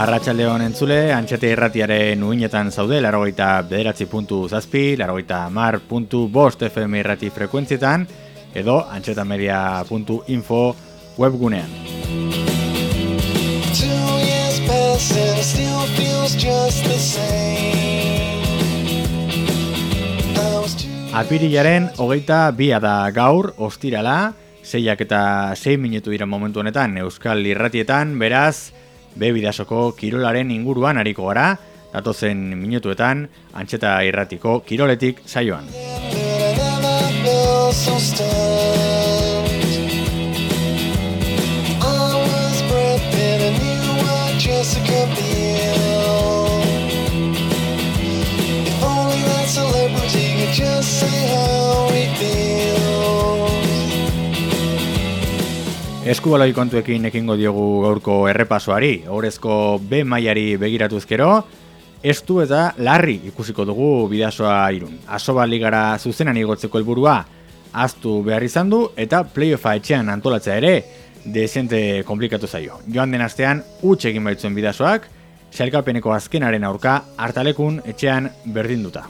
Arratxalde honen entzule, antxete irratiaren uinetan zaude, larogeita bederatzi puntu zazpi, larogeita mar puntu bost FM irrati frekuentzietan, edo antxetamedia.info webgunean. Apirilaren hogeita bia da gaur, ostirala, zeiak eta sei minutu dira momentu honetan Euskal Irratietan, beraz, be bidasoko kirolaren inguruan hariko gara, datozen minutuetan, antxeta irratiko kiroletik saioan. Eskubaloi kontuekin ekingo diogu gaurko errepasoari, horrezko B mailari begiratuzkero, estu eta larri ikusiko dugu bidasoa irun. Asoba ligara zuzenan igotzeko helburua aztu behar izan du eta playoffa etxean antolatzea ere desente komplikatu zaio. Joan den astean utxe egin baitzuen bidasoak, xalkalpeneko azkenaren aurka hartalekun etxean berdinduta.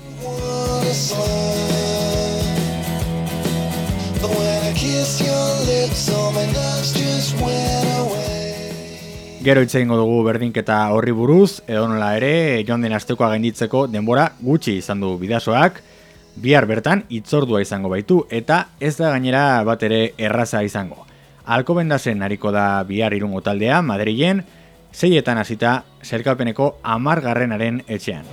Gero hitz egingo dugu berdinketa horri buruz, edo nola ere, joan den astekoa gainditzeko denbora gutxi izan du bidasoak, bihar bertan itzordua izango baitu, eta ez da gainera bat ere erraza izango. Alko bendazen hariko da bihar irungo taldea, Madrilen, zeietan hasita zerkalpeneko amargarrenaren etxean.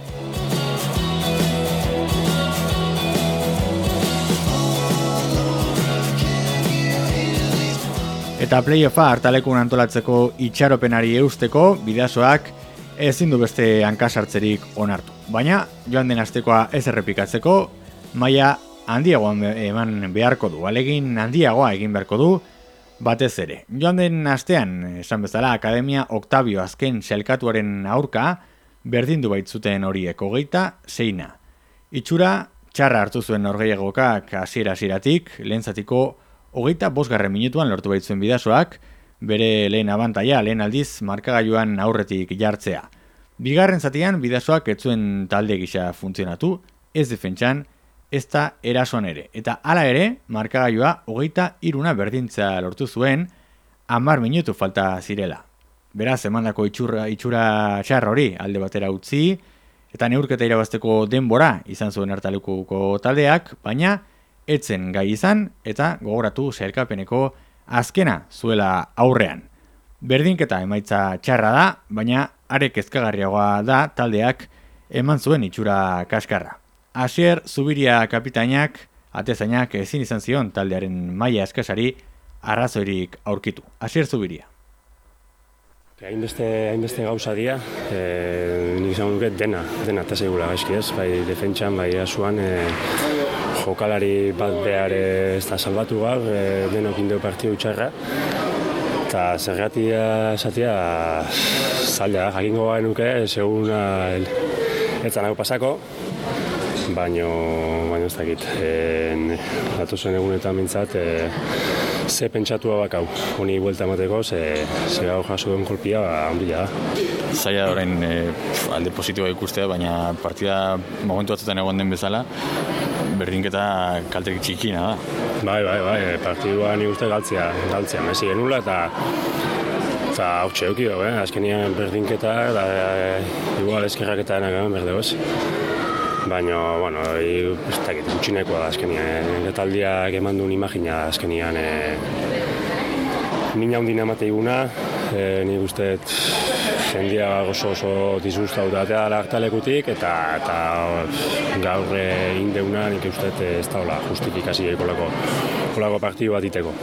Eta playoffa hartalekun antolatzeko itxaropenari eusteko bidazoak ezin du beste hankasartzerik onartu. Baina joan den astekoa ez errepikatzeko maila handiagoan eman beharko du, alegin handiagoa egin beharko du batez ere. Joan den astean, esan bezala, Akademia Octavio azken selkatuaren aurka berdindu baitzuten horiek hogeita zeina. Itxura txarra hartu zuen norgeiagokak hasiera hasieratik lehentzatiko hogeita bosgarren minutuan lortu baitzuen bidazoak, bere lehen abantaia, lehen aldiz, markagailuan aurretik jartzea. Bigarren zatian, bidazoak etzuen talde gisa funtzionatu, ez defentsan, ez da erasoan ere. Eta hala ere, markagailua hogeita iruna berdintza lortu zuen, amar minutu falta zirela. Beraz, emandako itxura, itxura txarra hori alde batera utzi, eta neurketa irabazteko denbora izan zuen hartalekuko taldeak, baina, etzen gai izan eta gogoratu zerkapeneko azkena zuela aurrean. Berdinketa emaitza txarra da, baina arek ezkagarriagoa da taldeak eman zuen itxura kaskarra. Asier Zubiria kapitainak, atezainak ezin izan zion taldearen maila eskasari arrazoirik aurkitu. Asier Zubiria. Hainbeste, hainbeste gauza dira, e, nik izan duket dena, dena eta segura gaizki ez, bai defentsan, bai asuan, e, jokalari bat behar ez da salbatu gaur, e, denok indeu partiu txarra. Eta zergatia esatia zaila, jakingo garen nuke, segun ez zanako pasako, baino, baino ez dakit. E, Datu zen egunetan mintzat, e, ze pentsatu hau hau, honi buelta emateko, ze, ze gau jaso den kolpia, handia da. Zaila orain e, alde positiboa ikustea, baina partida momentu batzutan egon den bezala, berdinketa kalterik txikina da. Bai, bai, bai, partidua ni uste galtzea, galtzea, mesi genula eta eta hau txeuki eh? azkenian berdinketa, da, e, igual eskerrak eta enak eman berde Baina, bueno, ez dakit, gutxinekoa da azkenian, getaldiak eman duen imagina azkenian e, Mina hundina emate iguna, e, nik uste jendia oso oso dizuzta dut atea hartalekutik eta, eta gaur indeuna nik uste ez da hola justifikazio ekolako, ekolako partio bat iteko.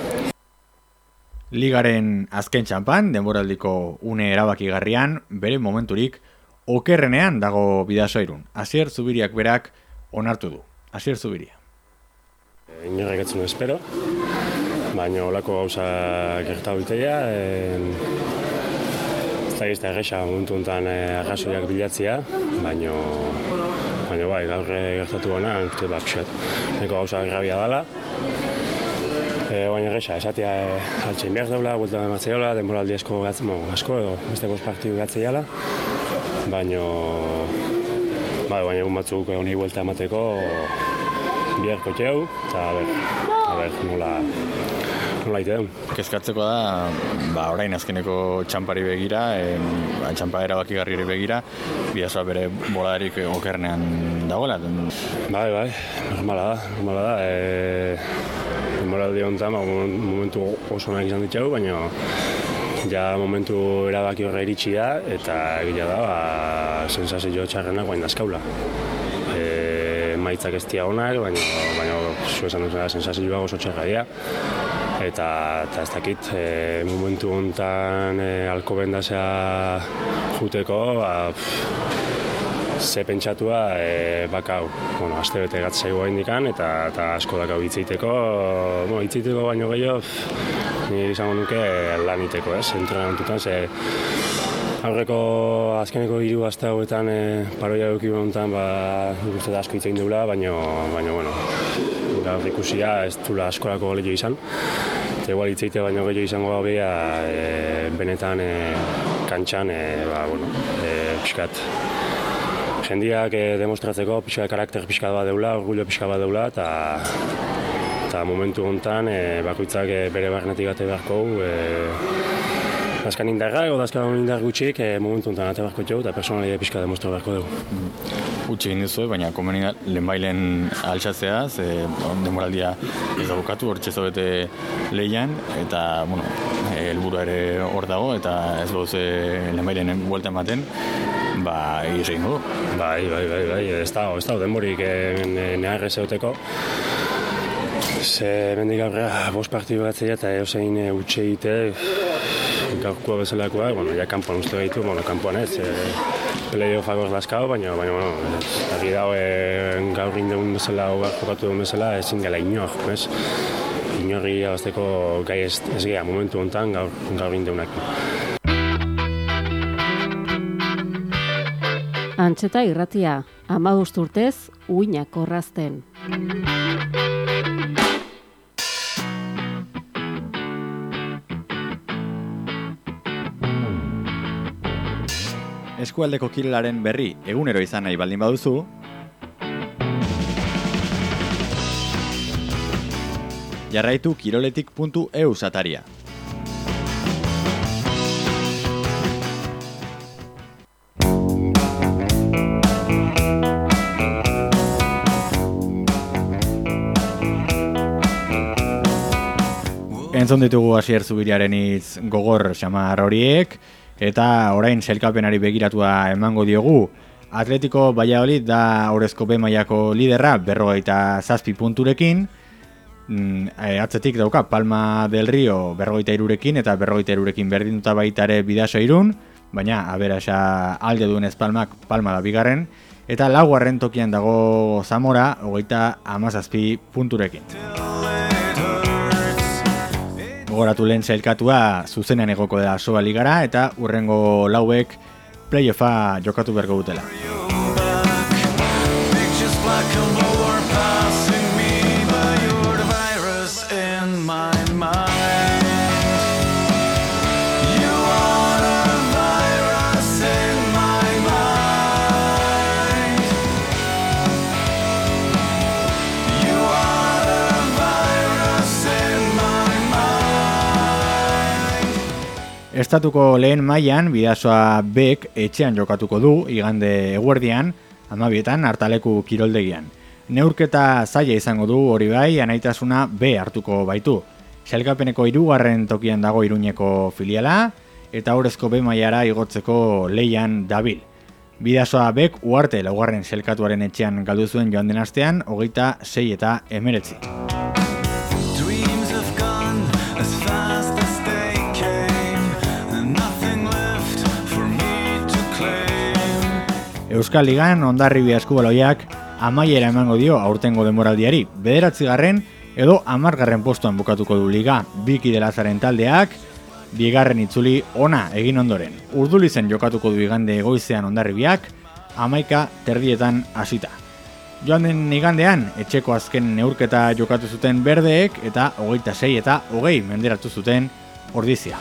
Ligaren azken txampan, denboraldiko une erabakigarrian, bere momenturik okerrenean dago bidasoirun. Asier Zubiriak berak onartu du. Asier Zubiria. E, Inorrek espero, baina olako gauza gerta dutea, ez da egesa momentu enten eh, arrazoiak bilatzea, baina baina bai, gaur gertatu gana, uste bak xet, neko gauza grabia dela, E, baina gesa, esatea e, altxein behar daula, buelta da matzeola, denboraldi asko gatzen, mo, asko edo, beste bost partidu gatzeiala. Baina, ba, baina egun batzuk honi buelta emateko biharko txeu, eta a ber, a ber, nola, nola ite duen. Kezkatzeko da, ba, orain azkeneko txampari begira, e, ba, txampa erabakigarri begira, bidazoa bere boladarik okernean dagoela. Bai, bai, normala da, normala da. E, Demoraldi honetan, ba, momentu oso nahi izan ditxau, baina ja momentu erabaki horre iritsi da, eta egia da, ba, sensazio txarrenak guain dazkaula. E, maitzak ez tia honak, baina, baina zu esan duzuna sensazioa oso txarra dira. Eta, eta ez dakit, e, momentu honetan e, alko bendazea juteko, ba, ze pentsatua e, bakau, bueno, aste bete gatzaigu indikan eta, eta asko dakau hitzeiteko, bueno, hitzeiteko baino gehiago, ni izango nuke lan iteko, ez, entrenamentutan, ze aurreko azkeneko hiru aste hauetan e, paroia duki honetan, ba, da asko hitzein dugula, baino, baino, bueno, gaur ikusia ez dula askorako gehiago izan. Eta igual hitzeite baino gehiago izango gabea e, benetan e, kantxan, e, ba, bueno, e, piskat, jendiak e, demostratzeko pixka karakter pixka bat deula, orgullo pixka bat deula, eta eta momentu honetan e, bakoitzak e, bere barnetik gate beharko e, Azkan indarra, edo azkan indar gutxik, e, momentu honetan ate beharko txau, eta personalia pixka demostra beharko dugu. Utsi egin duzu, baina komeni lehen bailen altxatzea, ze demoraldia ez da bukatu, hor txezo bete lehian, eta, bueno, helburua ere hor dago, eta ez dut lehen bailen buelta ematen, ba, egin du. Bai, bai, bai, bai, ez da, ez da, denborik neharre zeoteko. Ze mendik aurrera, bost partidu batzea eta eusein e, utxe egite, gaurkoa bezalakoa, bueno, ja kanpoan uste gaitu, bueno, kanpoan ez, e, peleo favor laskao, baina, baina, bueno, argi dago e, gaur indeun bezala, o jokatu duen bezala, ezin gela inor, ez? Inorri abazteko gai ez, ez geha momentu honetan gaur, gaur indeunak. Antxeta irratia, ama urtez, uinak korrazten. Eskualdeko kirelaren berri egunero izan nahi baldin baduzu, jarraitu kiroletik.eu sataria. entzun ditugu hasier zubiriaren hitz gogor xamar horiek, eta orain selkapenari begiratua emango diogu. Atletiko Valladolid da horrezko B mailako liderra berrogeita zazpi punturekin, mm, e, atzetik dauka Palma del Rio berrogeita irurekin eta berrogeita irurekin berdinduta baitare bidaso irun, baina aberasa alde duen ez Palmak Palma da bigarren, eta laugarren tokian dago Zamora, hogeita amazazpi punturekin. Gogoratu lehen zailkatua zuzenean egoko da soa ligara eta urrengo lauek playoffa jokatu berko dutela. Estatuko lehen mailan bidazoa bek etxean jokatuko du, igande eguerdian, amabietan hartaleku kiroldegian. Neurketa zaila izango du hori bai, anaitasuna B hartuko baitu. Xalkapeneko irugarren tokian dago iruñeko filiala, eta horrezko B mailara igotzeko leian dabil. Bidazoa bek uarte laugarren selkatuaren etxean galdu zuen joan den astean, hogeita sei eta emeretzi. Euskal Ligan ondarribia eskubaloiak amaiera emango dio aurtengo demoraldiari. Bederatzi garren edo amargarren postuan bukatuko du liga biki delazaren taldeak, bigarren itzuli ona egin ondoren. Urdulizen jokatuko du igande egoizean ondarribiak, amaika terdietan hasita. Joan den igandean, etxeko azken neurketa jokatu zuten berdeek eta hogeita sei eta hogei menderatu zuten ordizia.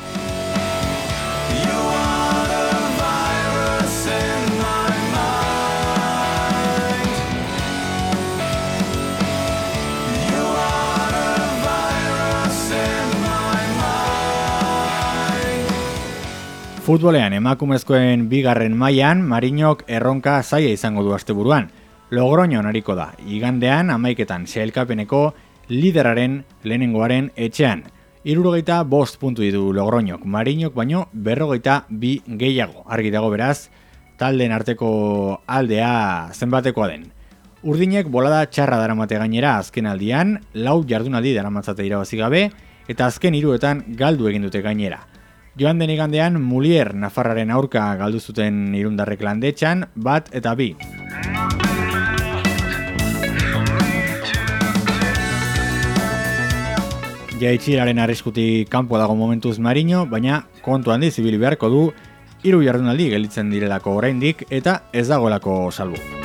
Futbolean emakumezkoen bigarren mailan Marinok erronka zaia izango du asteburuan. Logroño nariko da, igandean amaiketan sehelkapeneko lideraren lehenengoaren etxean. Irurogeita bost puntu ditu Logroñok, Marinok baino berrogeita bi gehiago. Argi dago beraz, talden arteko aldea zenbatekoa den. Urdinek bolada txarra daramate gainera azken aldian, lau jardunaldi daramatzate irabazi gabe, eta azken hiruetan galdu egin dute gainera. Joan den igandean, Mulier Nafarraren aurka galdu zuten irundarrek landetxan, bat eta bi. Jaitxiraren arriskutik kanpo dago momentuz Marino, baina kontu handi zibili beharko du, hiru jardunaldi gelitzen direlako oraindik eta ez dagoelako salbu.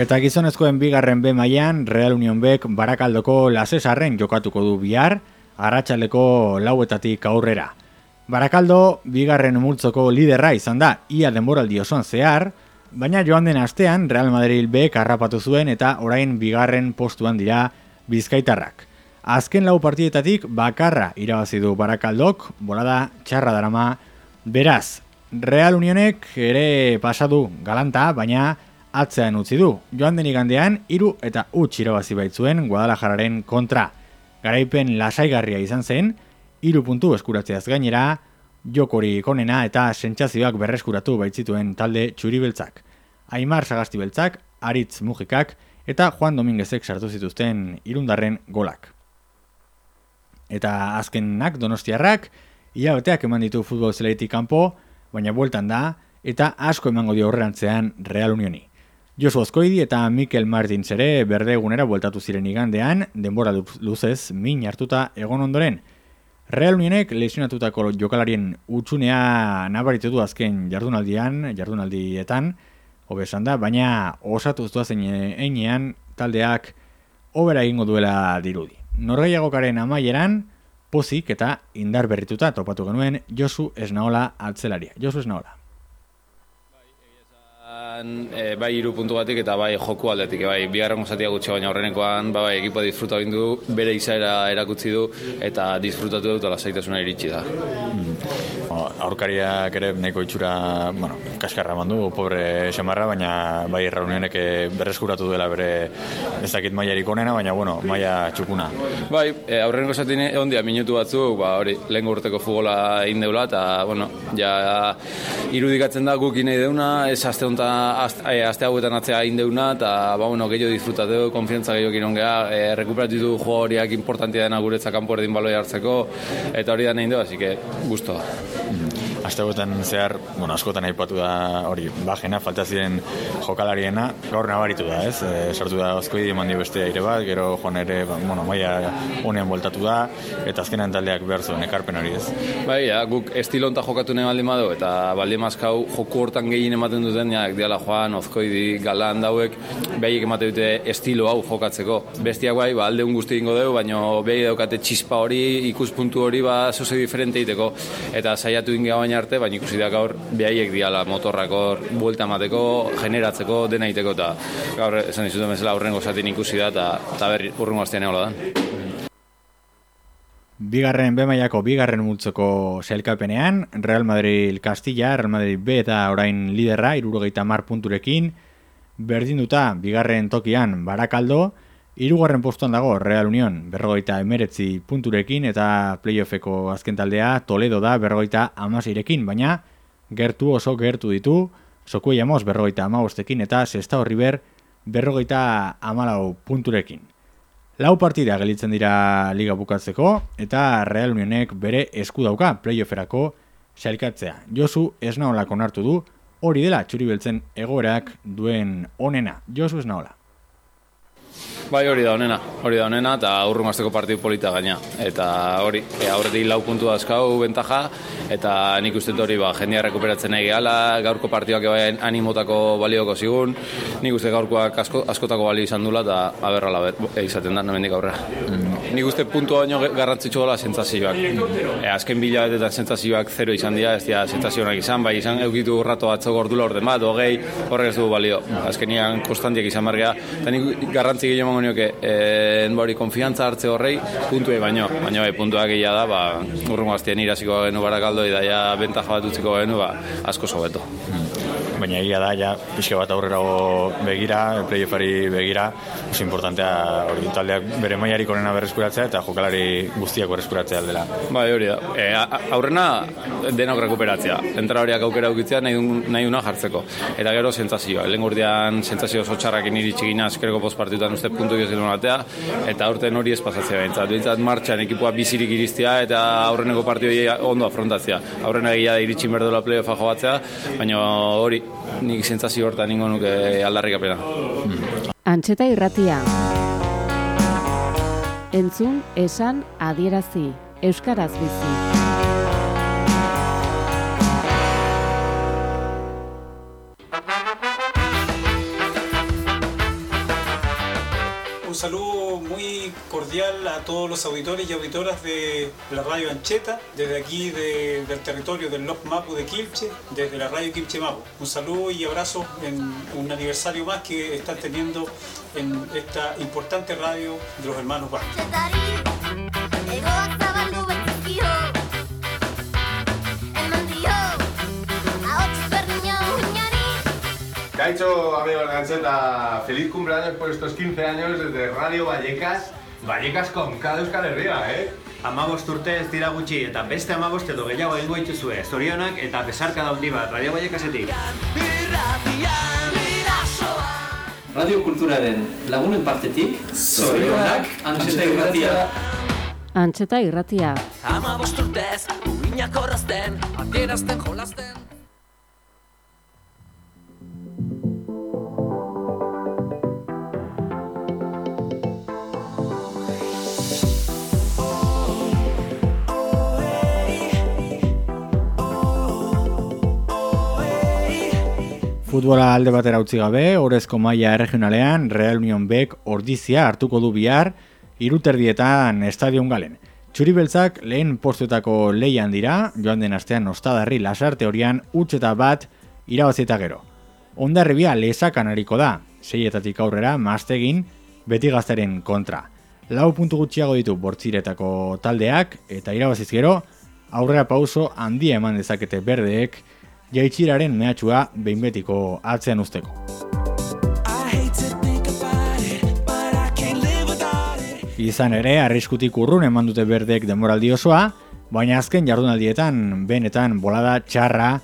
Eta gizonezkoen bigarren B mailan Real Union Bek Barakaldoko lasesarren jokatuko du bihar, arratsaleko lauetatik aurrera. Barakaldo bigarren multzoko liderra izan da, ia denboraldi osoan zehar, baina joan den astean Real Madrid Bek harrapatu zuen eta orain bigarren postuan dira bizkaitarrak. Azken lau partietatik bakarra irabazi du Barakaldok, bolada txarra darama, beraz, Real Unionek ere pasadu galanta, baina atzean utzi du. Joan den igandean, iru eta utx irabazi baitzuen Guadalajararen kontra. Garaipen lasaigarria izan zen, iru puntu eskuratzeaz gainera, jokori konena eta sentsazioak berreskuratu baitzituen talde txuribeltzak. Aimar sagasti beltzak, Aritz Mujikak eta Juan Dominguezek sartu zituzten irundarren golak. Eta azkenak donostiarrak, ia beteak eman ditu futbol zeleitik kanpo, baina bueltan da, eta asko emango dio horrerantzean Real Unioni. Josu Azkoidi eta Mikel Martins ere berde egunera bueltatu ziren igandean, denbora luzez min hartuta egon ondoren. Real Unionek lesionatutako jokalarien utxunea nabaritu azken jardunaldian, jardunaldietan, hobesan da, baina osatu ztua zein einean taldeak obera egingo duela dirudi. Norgeiagokaren amaieran, pozik eta indar berrituta topatu genuen Josu Esnaola atzelaria. Josu Esnaola e, bai hiru puntu batik eta bai joku aldetik. Bai bigarren zatia gutxi baina horrenekoan ba, bai ekipo disfruta egin du bere izaera erakutsi du eta disfrutatu dut lasaitasuna iritsi da. Mm. aurkariak ere neko itxura bueno, kaskarra mandu, pobre xamarra baina bai reunionek berreskuratu duela bere ezakit maiarik onena baina bueno, maia txukuna. Bai, e, aurreneko zatine ondia minutu batzu ba, hori, lehen urteko futbola egin deula eta bueno, ja irudikatzen da guk inei deuna ez aste Eh, aste hauetan atzea indeuna eta ba bueno gehiago disfrutatu konfiantza gehiago giron gea e, recuperatu du juego horiak importantea dena guretzak kanpo erdin baloi hartzeko eta hori da nahi du así que gusto Astegoetan zehar, bueno, askotan aipatu da hori bajena, falta ziren jokalariena, gaur nabaritu da, ez? E, sortu da ozkoidi eman beste aire bat, gero joan ere, ba, bueno, maia unean voltatu da, eta azkenan taldeak behar zuen, ekarpen hori, ez? Bai, ja, guk estilonta jokatu nahi baldin badu, eta baldin mazkau joku hortan gehien ematen duten, ja, diala joan, ozkoidi, galan dauek, behiek ematen dute estilo hau jokatzeko. Bestiak bai, ba, alde guzti ingo dugu, baina behi daukate txispa hori, ikuspuntu hori, ba, zoze diferente iteko, eta saiatu inge baina arte, baina ikusi da gaur behaiek diala motorrak hor buelta emateko, generatzeko, dena iteko, eta gaur esan dizuten bezala aurrengo zatin ikusi da, eta, eta berri urrengo aztean egola da. Bigarren B mailako bigarren multzoko sailkapenean, Real Madrid Castilla, Real Madrid B eta orain liderra, irurogeita mar punturekin, berdin duta bigarren tokian Barakaldo, Hirugarren postuan dago Real Union, berrogeita emeretzi punturekin eta playoffeko azken taldea Toledo da berrogeita amasirekin, baina gertu oso gertu ditu, Sokuei amos berrogeita amabostekin eta Sesta Horriber berrogeita amalau punturekin. Lau partida gelitzen dira liga bukatzeko eta Real Unionek bere esku dauka playofferako sailkatzea. Josu esnaolak onartu du hori dela txuri beltzen egoerak duen onena. Josu esnaola. Bai, hori da onena, hori da onena, eta aurrun azteko partidu polita gaina. Eta hori, e, aurretik lau puntu dazkau bentaja, eta nik uste hori ba, jendia rekuperatzen nahi gehala, gaurko partiduak bai animotako balioko zigun, nik uste gaurkoak asko, askotako balio izan dula, eta aberrala e, izaten da, namendik aurrera. Mm. Nik uste puntu baino garrantzitsu dela sentzazioak. E, azken bila eta sentzazioak zero izan dira, ez dira sentzazioak izan, bai izan eukitu rato batzok ordula orden bat, hogei, horrek ez du balio. Azkenian konstantiak izan margea, eta nik garrantzi gehiago nioke eh hori konfiantza hartze horrei puntue baino baina bai puntuak egia da ba urrungo astien irasiko genu barakaldo da ja bentaja bat utziko genu ba asko sobeto baina egia da, ja, pixka bat aurrera begira, playoffari begira, oso importantea hori taldeak bere maiari konena berreskuratzea eta jokalari guztiak berreskuratzea aldela. Bai, hori da. E, aurrena denok rekuperatzea. Entra horiak aukera aukitzea nahi, dun, nahi duna jartzeko. Eta gero sentsazioa. Lehen urtean sentsazio oso txarrak iniritsi gina askereko postpartiutan uste puntu gizien batea, eta aurten hori ez pasatzea behintzat. Behintzat martxan ekipoa bizirik iristia eta aurreneko partioi ondo afrontatzea. Aurrena egia da iritsi berdola playoffa jobatzea, baina hori nik zentzazio horta ningo nuke aldarrik apena. Hmm. Antxeta irratia. Entzun, esan, adierazi. Euskaraz bizi. A todos los auditores y auditoras de la radio Ancheta, desde aquí del territorio del Lop Mapu de Quilche, desde la radio Quilche Mapu. Un saludo y abrazo en un aniversario más que están teniendo en esta importante radio de los hermanos Vascos. Caicho, amigos de Ancheta, feliz cumpleaños por estos 15 años desde Radio Vallecas. Vallecas con cada Euskal Herria, eh? Amabost urte ez dira gutxi eta beste amabost edo gehiago egingo ituzue. Zorionak eta besarka daundi bat, Radio Vallecasetik. Radio Kulturaren lagunen partetik, zorionak, antxeta irratia. Antxeta irratia. Amabost urtez, uinak horrazten, adierazten jolazten. Futbola alde batera utzi gabe, Orezko Maia Regionalean Real Union Bek ordizia hartuko du bihar iruterdietan estadion galen. Txuri beltzak lehen postuetako leian dira, joan den astean ostadarri lasarte horian utxeta bat irabazieta gero. Ondarribia lezakan hariko da, seietatik aurrera maztegin beti gaztaren kontra. Lau puntu gutxiago ditu bortziretako taldeak eta irabaziz gero, aurrera pauso handia eman dezakete berdeek, jaitxiraren mehatxua behin betiko atzean usteko. Izan ere, arriskutik urrun eman dute berdek demoraldi osoa, baina azken jardunaldietan benetan bolada txarra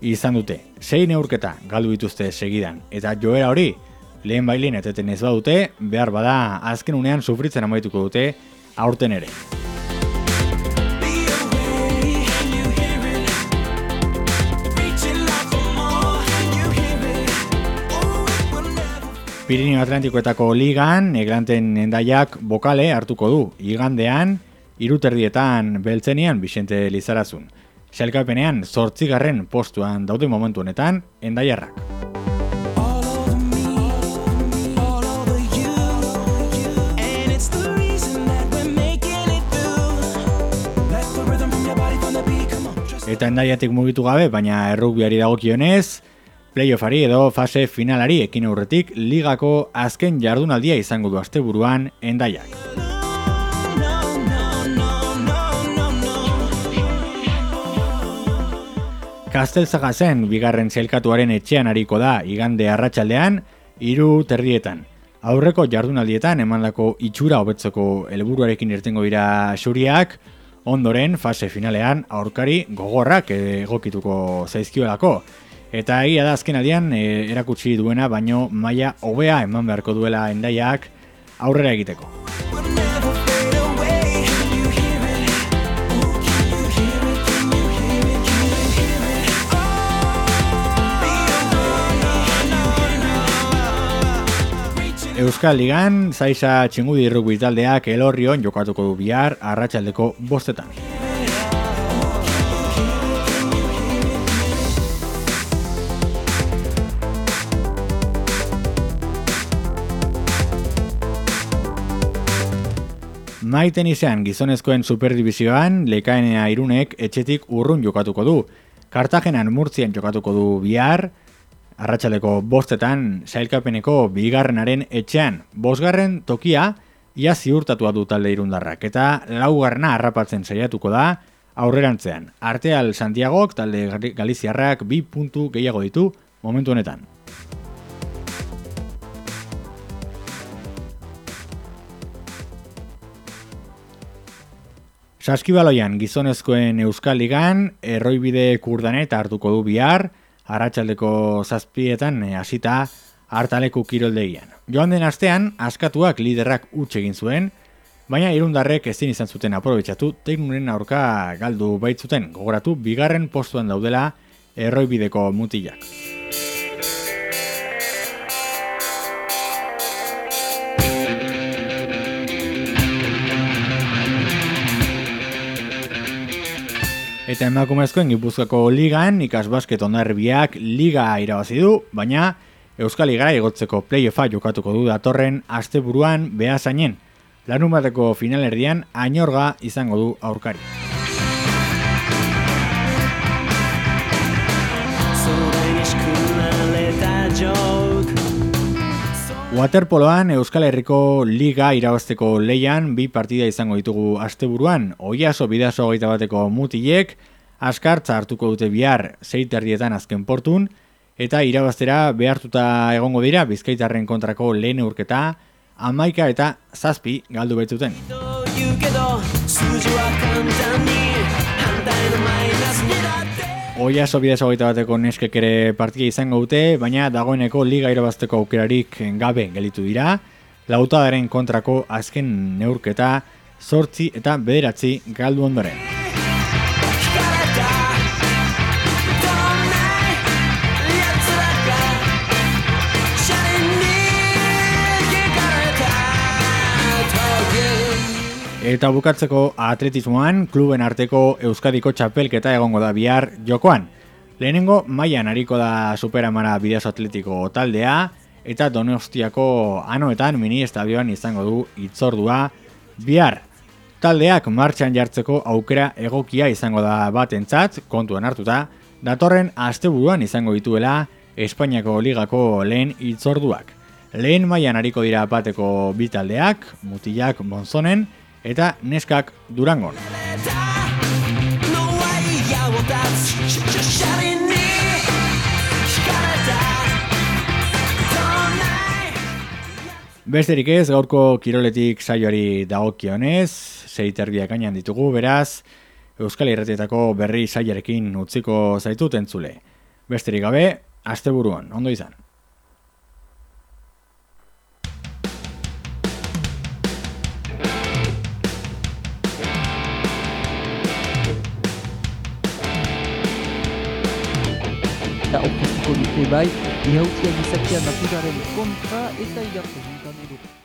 izan dute. Sei neurketa galdu dituzte segidan, eta joera hori, lehen bailin eteten ez badute, behar bada azken unean sufritzen amaituko dute aurten ere. Pirinio Atlantikoetako ligan, eglanten endaiak bokale hartuko du. Igandean, iruterdietan beltzenian Bixente Lizarazun. Xalkapenean, zortzigarren postuan daude momentu honetan, endaiarrak. Eta endaiatik mugitu gabe, baina errukbiari dagokionez, Playoffari edo fase finalari ekin aurretik ligako azken jardunaldia izango du asteburuan endaiak. Kastelzaga zen bigarren zelkatuaren etxean hariko da igande arratsaldean hiru terrietan. Aurreko jardunaldietan emandako itxura hobetzeko helburuarekin irtengo dira xuriak, ondoren fase finalean aurkari gogorrak egokituko zaizkiolako. Eta egia da azken aldean e, erakutsi duena baino maila hobea eman beharko duela endaiak aurrera egiteko. Euskal Ligan, Zaisa Txingudi Rugby taldeak Elorrion jokatuko du bihar arratsaldeko bostetan. Maiten izan gizonezkoen superdivizioan, lekaenea irunek etxetik urrun jokatuko du. Kartagenan murtzien jokatuko du bihar, arratsaleko bostetan sailkapeneko bigarrenaren etxean. Bosgarren tokia, ia ziurtatua du talde irundarrak, eta laugarrena harrapatzen saiatuko da aurrerantzean. Arteal Santiagok talde Galiziarrak bi puntu gehiago ditu momentu honetan. Saskibaloian gizonezkoen Euskal Ligan, erroibide kurdanet hartuko du bihar, arratsaldeko zazpietan eh, hasita hartaleku kiroldegian. Joan den astean, askatuak liderrak utxe egin zuen, baina irundarrek ezin izan zuten aprobetsatu, teknuren aurka galdu baitzuten, gogoratu bigarren postuan daudela erroibideko mutilak. Eta emakumezkoen Gipuzkoako ligan ikasbasket ondarbiak liga irabazi du, baina Euskal Ligara egotzeko playoffa jokatuko du datorren asteburuan behazainen. Lanun bateko finalerdian ainorga izango du aurkari. Waterpoloan Euskal Herriko Liga irabazteko leian bi partida izango ditugu asteburuan. Oiaso bidazo gaita bateko mutilek, askartza hartuko dute bihar zeiterdietan azken portun, eta irabaztera behartuta egongo dira bizkaitarren kontrako lehen urketa, amaika eta zazpi galdu betzuten. Oia sobidez hogeita bateko neskek ere partia izango dute, baina dagoeneko liga irabazteko aukerarik gabe gelitu dira. Lautadaren kontrako azken neurketa, sortzi eta bederatzi galdu ondoren. Eta bukatzeko atletismoan, kluben arteko Euskadiko txapelketa egongo da bihar jokoan. Lehenengo, maian hariko da superamara bideaz atletiko taldea, eta donostiako anoetan mini estadioan izango du itzordua bihar. Taldeak martxan jartzeko aukera egokia izango da batentzat, kontuan hartuta, datorren asteburuan izango dituela Espainiako ligako lehen itzorduak. Lehen maian hariko dira bateko bitaldeak, mutilak monzonen, eta neskak durangon. Besterik ez, gaurko kiroletik saioari dagokionez, zeiterbiak gainan ditugu, beraz, Euskal Irratietako berri saiarekin utziko zaitut entzule. Besterik gabe, asteburuan, ondo izan. Bai, ihautzia gizakia naturaren kontra eta igartu